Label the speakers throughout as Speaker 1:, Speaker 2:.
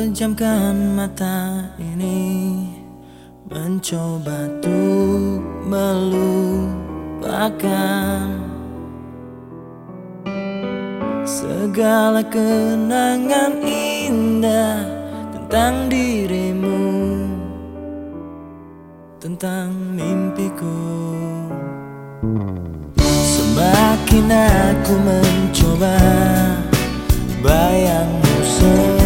Speaker 1: Pejamkan mata ini. Mencoba untuk melupakan Segala kenangan indah Tentang dirimu Tentang mimpiku. Semakin aku mencoba Bayangmu semakin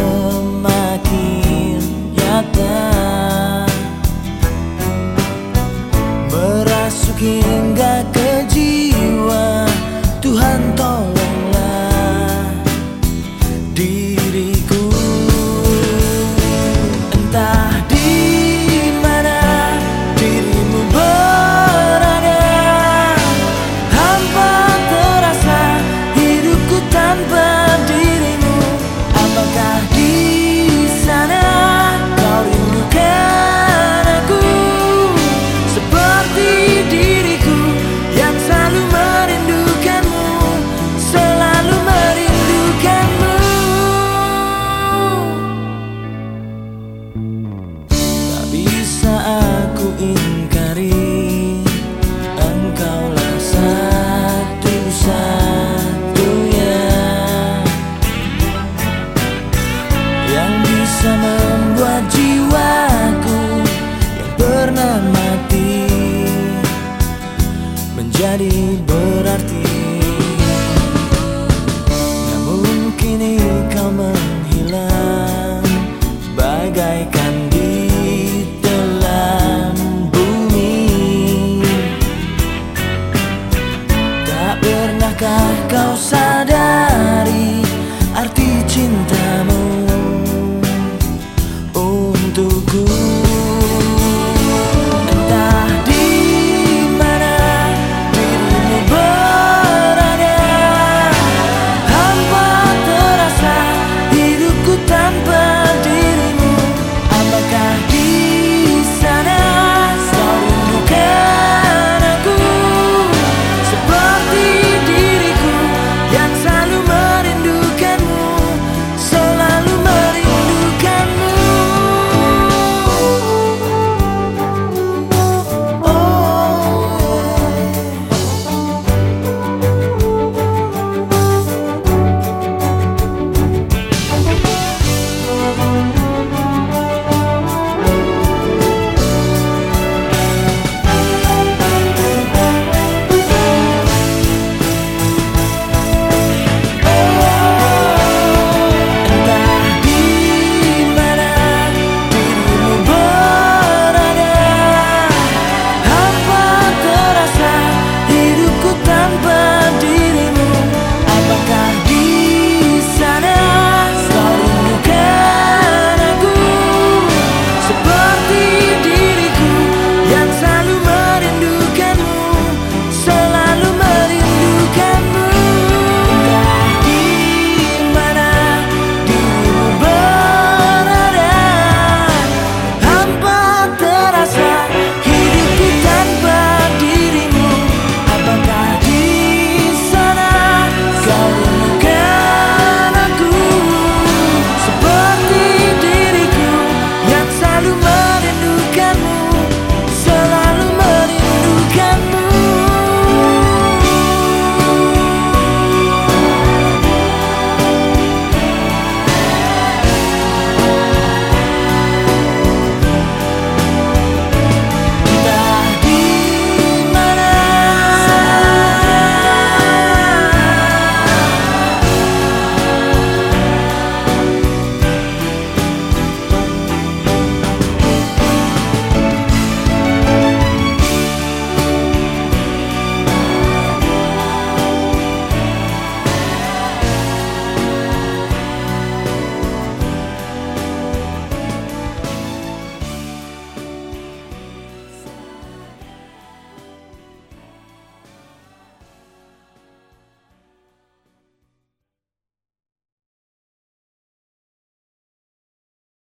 Speaker 1: Merasuk hingga ke ingkari Engkaulah satu-satunya Yang bisa membuat jiwaku Yang pernah mati Menjadi berarti